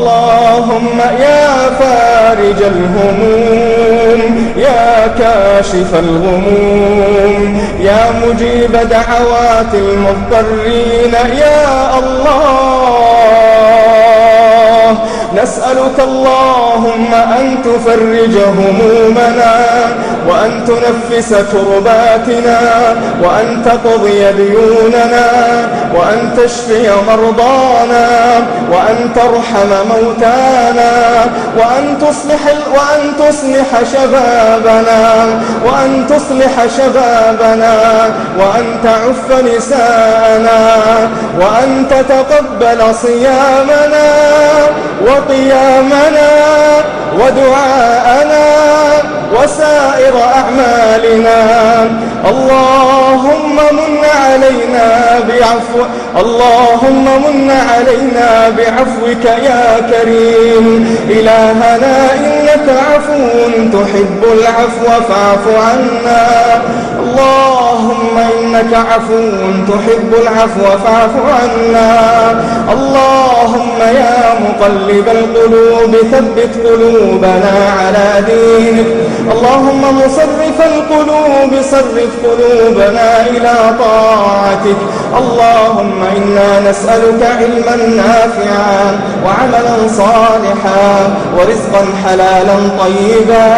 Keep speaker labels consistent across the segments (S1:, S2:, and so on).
S1: اللهم يا فارج الهموم يا كاشف الغموم يا مجيب دعوات المضطرين يا الله. نسألك اللهم أن تفرج همومنا وأن تنفس كرباتنا وأن تقضي ديوننا وأن تشفي مرضانا وأن ترحم موتانا وأن تصلح وأن تصلح شبابنا وأن تصلح شبابنا وأن تعف نساءنا وأن تتقبل صيامنا. وقيامنا ودعاءنا وسائر أعمالنا. اللهم من علينا بعفو اللهم من علينا بعفوك يا كريم. إلهنا إنك عفو تحب العفو فاعف عنا. اللهم إنك عفو تحب العفو فاعف عنا. اللهم مقلب القلوب ثبت قلوبنا على دينك. اللهم مصرف القلوب صرف قلوبنا إلى طاعتك. اللهم إنا نسألك علما نافعا وعملا صالحا ورزقا حلالا طيبا.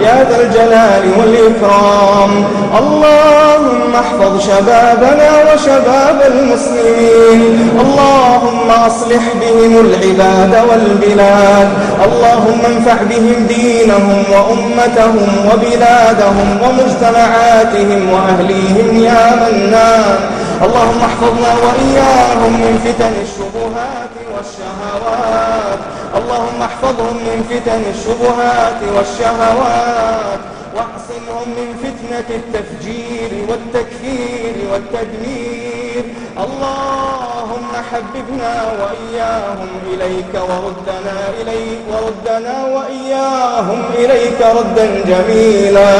S1: يا ذا الجلال والإكرام. اللهم احفظ شبابنا وشباب المسلمين. اللهم أصلح بهم العباد والبلاد. اللهم انفع بهم دينهم وأمتهم وبلادهم ومجتمعاتهم وأهليهم يا منان اللهم احفظنا وإياهم من فتن الشبهات والشهوات. اللهم احفظهم من فتن الشبهات والشهوات. واعصمهم من فتنة التفجير والتكفير والتدمير. اللهم حببنا وإياهم إليك وردنا إليك وردنا وإياهم إليك ردا جميلا.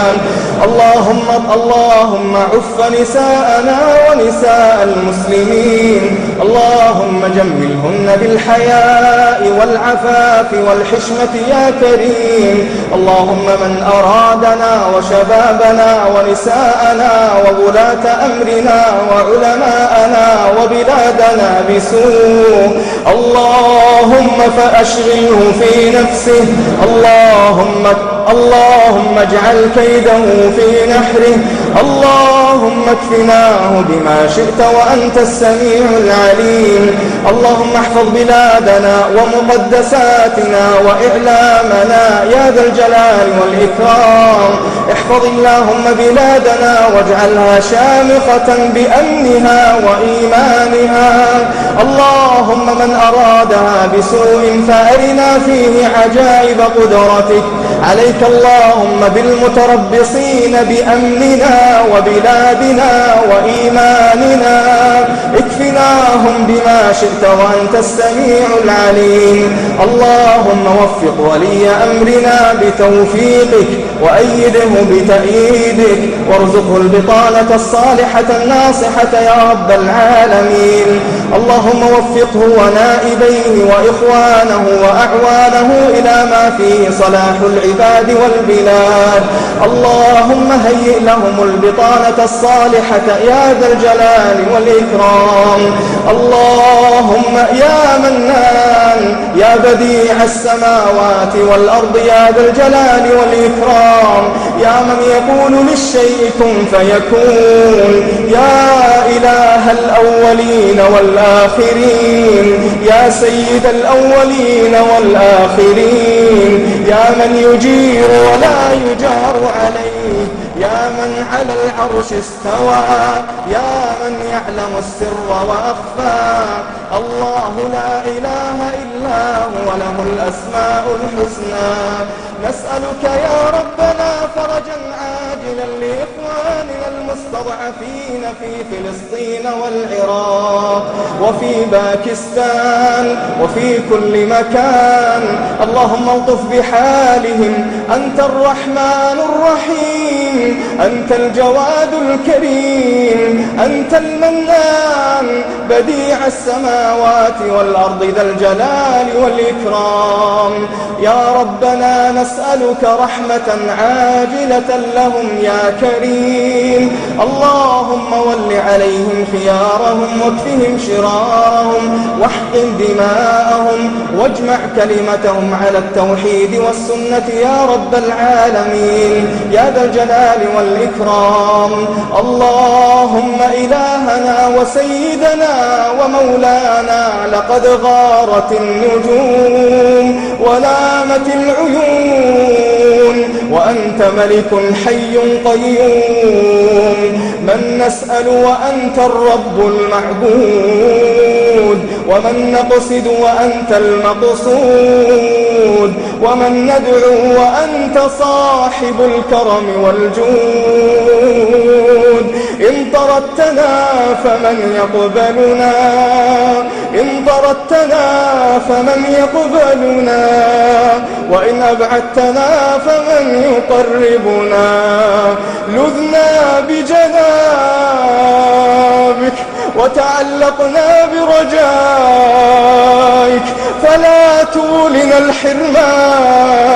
S1: اللهم اللهم عف نساءنا ونساء المسلمين. اللهم جملهن بالحياء والعفاف والحشمة يا كريم. اللهم من أرادنا وشبابنا ونساءنا وولاة أمرنا وعلماءنا وبلادنا بسوء اللهم فأشغله في نفسه. اللهم اللهم اجعل كيده في نحره. اللهم اكفناه بما شئت وأنت السميع العليم. اللهم احفظ بلادنا ومقدساتنا وإعلامنا. يا ذا الجلال والإكرام. احفظ اللهم بلادنا واجعلها شامخة بأمنها وإيمانها. اللهم من أرادها بسوء فأرنا فيه عجائب قدرتك عليك اللهم بالمتربصين بأمننا. وبلادنا وإيماننا اكفناهم بما شئت وأنت السميع العليم. اللهم وفق ولي أمرنا بتوفيقك وأيده بتأييدك. وارزقه البطانة الصالحة الناصحة يا رب العالمين. اللهم وفقه ونائبيه وإخوانه وأعوانه إلى ما فيه صلاح العباد والبلاد. اللهم هيئ لهم البطانة الصالحة يا ذا الجلال والإكرام. اللهم يا منان يا بديع السماوات والأرض يا ذا الجلال والإكرام. يا من يقول للشيء كن فيكون. يا إله الأولين والآخرين. يا سيد الأولين والآخرين. يا من يجير ولا يجار عليه. يا من على العرش استوى يا من يعلم السر وأخفى. الله لا إله إلا هو له الأسماء الحسنى. نسألك يا ربنا فرجا عاجلا لإخواننا المستضعفين في فلسطين والعراق وفي باكستان وفي كل مكان. اللهم الطف بحالهم أنت الرحمن الرحيم. أنت الجواد الكريم أنت المنان بديع السماوات والأرض ذا الجلال والإكرام. يا ربنا نسألك رحمة عاجلة لهم يا كريم. اللهم ول عليهم خيارهم واكفهم شرارهم واحقن دماءهم واجمع كلمتهم على التوحيد والسنة يا رب العالمين. يا ذا الجلال والإكرام. اللهم إلهنا وسيدنا ومولانا لقد غارت النجوم ونامت العيون وأنت ملك حي قيوم من نسأل وأنت الرب المعبود. ومن نقصد وأنت المقصود ومن ندعو وأنت صاحب الكرم والجود. إن طردتنا فمن يقبلنا إن طردتنا فمن يقبلنا وإن أبعدتنا فمن يقربنا. لذنا بجنابك وتعلقنا برجائك فلا تولنا الحرمان.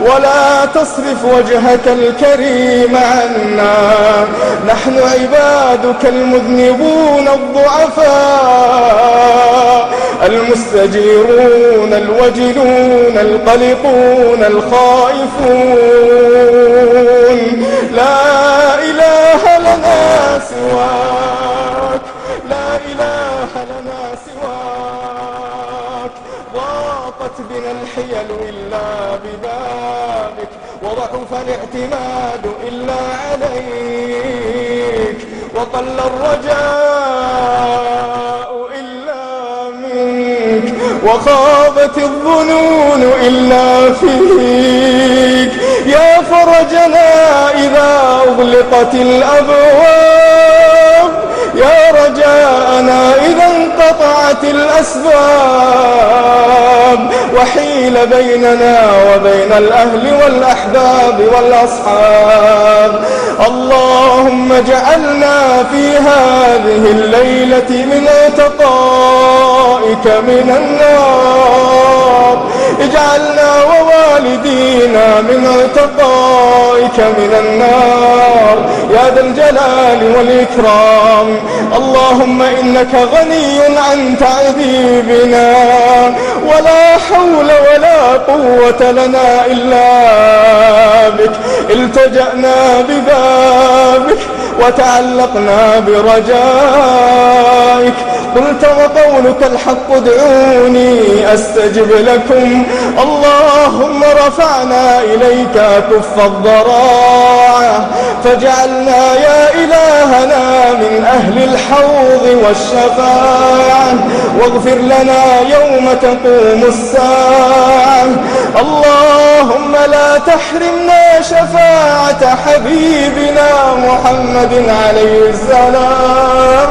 S1: ولا تصرف وجهك الكريم عنا. نحن عبادك المذنبون الضعفاء المستجيرون الوجلون القلقون الخائفون. لا إله لنا سواك. الحيل إلا ببابك وضعف الاعتماد إلا عليك وقل الرجاء إلا منك وخابت الظنون إلا فيك. يا فرجنا إذا أغلقت الأبواب يا رجاءنا إذا انقطعت الأسباب وحيل بيننا وبين الأهل والأحباب والأصحاب. اللهم اجعلنا في هذه الليلة من عتقائك من النار. اجعلنا ووالدينا من عتقائك من النار. يا ذا الجلال والإكرام. اللهم إنك غني عن تعذيبنا. ولا حول ولا قوة لنا إلا بك. التجأنا ببابك وتعلقنا برجائك. قلت وقولك الحق ادعوني أستجب لكم. اللهم رفعنا إليك كف الضراعة فاجعلنا يا إلهنا من أهل الحوض والشفاعة. واغفر لنا يوم تقوم الساعة. اللهم لا تحرمنا شفاعة حبيبنا محمد عليه السلام.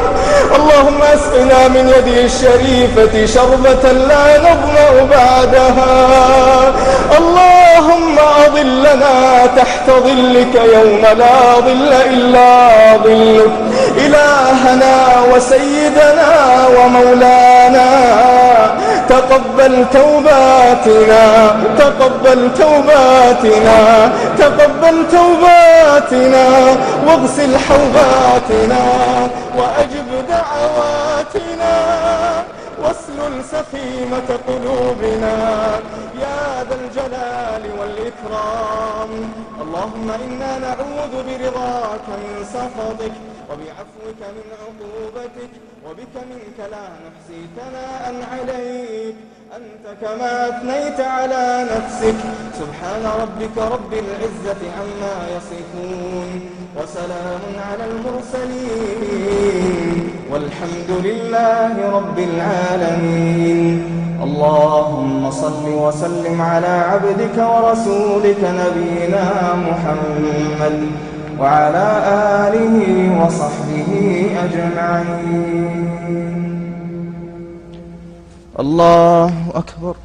S1: اللهم اسقنا من يده الشريفة شربة لا نظمأ بعدها. اللهم أظلنا تحت ظلك يوم لا ظل إلا ظلك. إلهنا وسيدنا ومولانا تقبل توباتنا تقبل توباتنا تقبل توباتنا واغسل حوباتنا وأجب دعواتنا واسلل سخيمة قلوبنا يا ذا الجلال والإكرام. اللهم إنا نعوذ برضاك من سخطك وبعفوك من عقوبتك وبك منك لا نحصي ثناء عليك. أنت كما أثنيت على نفسك. سبحان ربك رب العزة عما يصفون. وسلام على المرسلين. والحمد لله رب العالمين. اللهم صل وسلم على عبدك ورسولك نبينا محمد وعلى آله وصحبه أجمعين. الله أكبر.